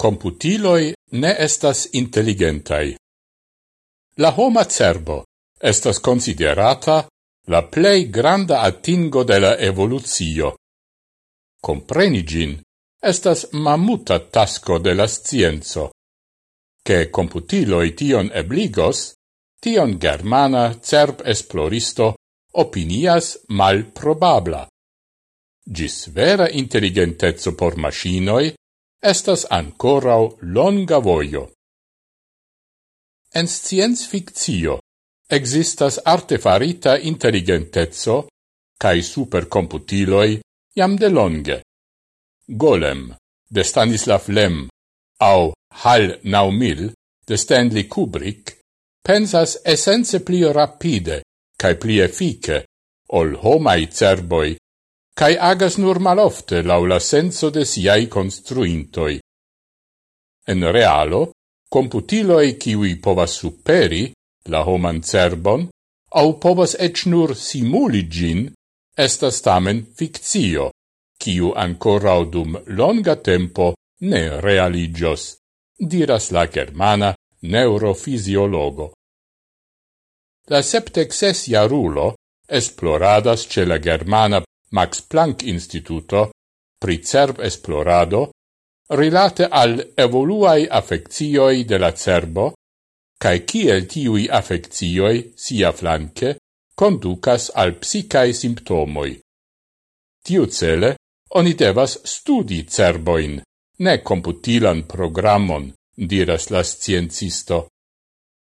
Computiloi ne estas intelligentai. La homa cerbo estas considerata la plei granda atingo de la evoluzio. Comprenigin estas mamuta tasco de la scienzo. Che computiloi tion ebligos, tion germana cerb esploristo opinias mal probabla. Gis vera intelligentezzo por machinoi estas ancorau longa voio. En scienz fictio existas artefarita intelligentezzo cae supercomputiloi jam de longe. Golem de Stanislav Lem au Hal Naumil de Stanley Kubrick pensas essence pli rapide cae pli effice ol homai cerboi cae agas nur malofte laula senso de siai construintoi. En realo, computiloi kiwi povas superi la homan cerbon, au povas ec nur simuli gin, estas tamen fictio, kiu ancora dum longa tempo ne realigios, diras la germana neurofisiologo. La septexes jarulo esploradas ce la germana Max Planck Instituto pri cerb esplorado rilate al evoluai affectioi de la cerbo cae kiel tiui affectioi sia flanque conducas al psicae simptomoi. Tiu cele, oni devas studi cerboin, ne computilan programon, diras la sciencisto.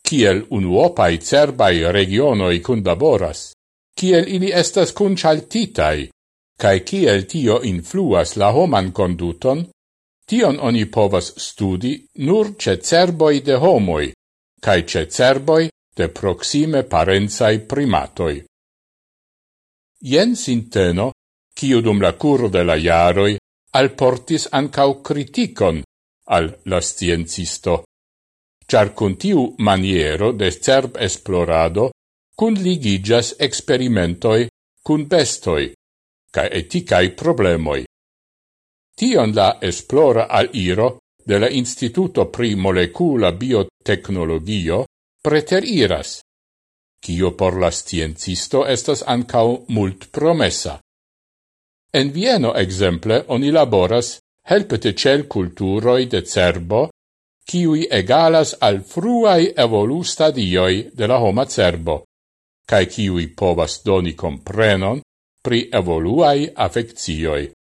Ciel unuopai cerbai regionoi cundaboras? kiel ili estas kunĉaltitaj kaj kiel tio influas la homan konduton, tion oni povas studi nur ce cerboj de homoj kaj ce cerboj de proxime parencaj primatoj. Jen sinteno, kiu dum la curo de la jaroj alportis ancau criticon al la sciencisto, char cun tiu maniero de cerb esplorado cun ligigas experimentoi cun bestoi, ca eticae problemoi. Tion la esplora al iro de la Instituto pri Molecula Biotecnologio preteriras, cio por la sciencisto estas ancau mult promessa. En Vieno, exemple, oni laboras helpete cel culturoi de cerbo, ciui egalas al fruai evolu stadioi de la homa cerbo cae ciui povas doni comprenon pri evoluai affectioi.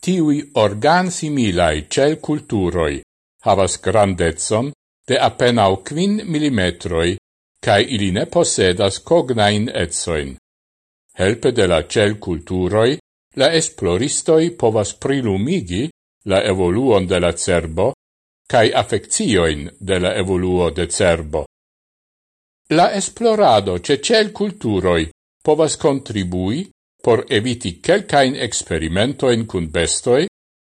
Tiui organ similai cel culturoi havas grandezon de apenao quin millimetroi, cae ili ne posedas cognain etsoin. Helpe de la cel culturoi, la esploristoi povas prilumigi la evoluon de la cerbo, cae affectioin de la evoluo de cerbo. La esplorado ce cel culturoi povas contribui por eviti quelcain experimentoin cun bestoi,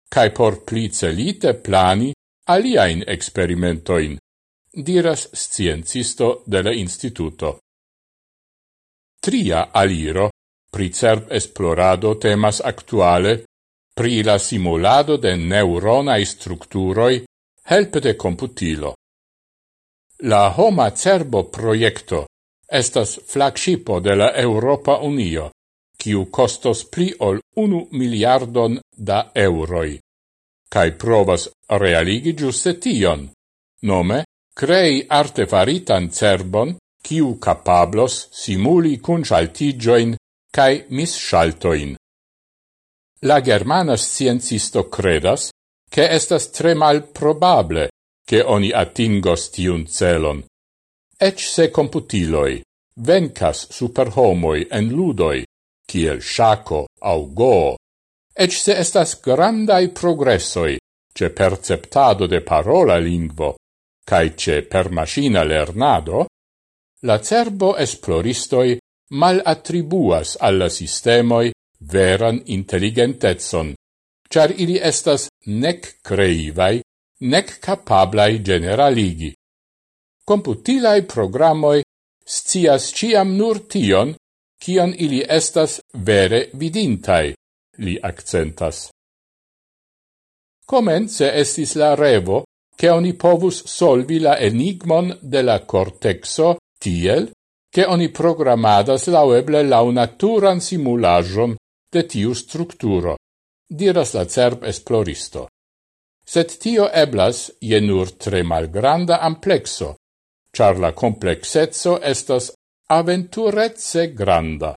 cae por pli celite plani aliaen experimentoin, diras sciencisto de la instituto. Tria aliro pri CERB esplorado temas actuale pri la simulado de neuronae structuroi helpe de computilo. La Homa Cerbo proiecto estas flagshipo de la Europa Unio, kiu costos pli ol unu miliardon da euroi, cae provas realigi giuste tion, nome crei artefaritan cerbon kiu capablos simuli cun scialtigioin cae missaltoin. La germana sciencisto credas che estas tre mal probable che oni atingos tiun celon. Ec se computiloi vencas super homoi en ludoi, kiel shaco au go, ec se estas grandai progressoi ce perceptado de parola lingvo, cae ce per machina lernado, la cerbo esploristoi mal attribuas alla sistemoi veran intelligentezon, char ili estas nec creivai nec capablai generaligi. Computilai programoi scias ciam nur tion, cion ili estas vere vidintai, li accentas. Comence estis la revo, che oni povus solvi la enigmon de la cortexo tiel, che oni programadas laueble lau naturan simulajon de tiu structuro, diras la cerb esploristo set tio eblas je nur tre malgranda amplexo, char la complexezzo estas aventurezze granda.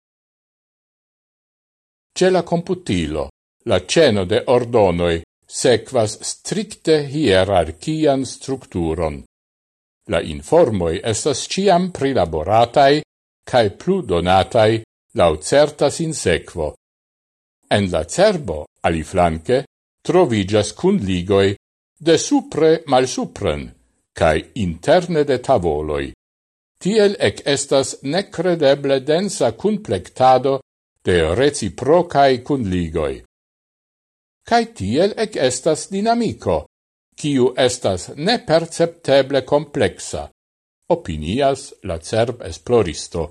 Ce la computilo, la ceno de ordonoi sequas stricte hierarchian structuron. La informoi estas ciam prilaboratai cae plu donatai lau certa in sequo. En la cerbo, aliflanque, trovigas cun ligoi de supre mal supren, cae interne de tavoloi. Tiel ec estas necredeble densa cunplectado de reciprocae cunligoi. Cae tiel ec estas dinamico, kiu estas nepercepteble complexa, opinias la CERB esploristo,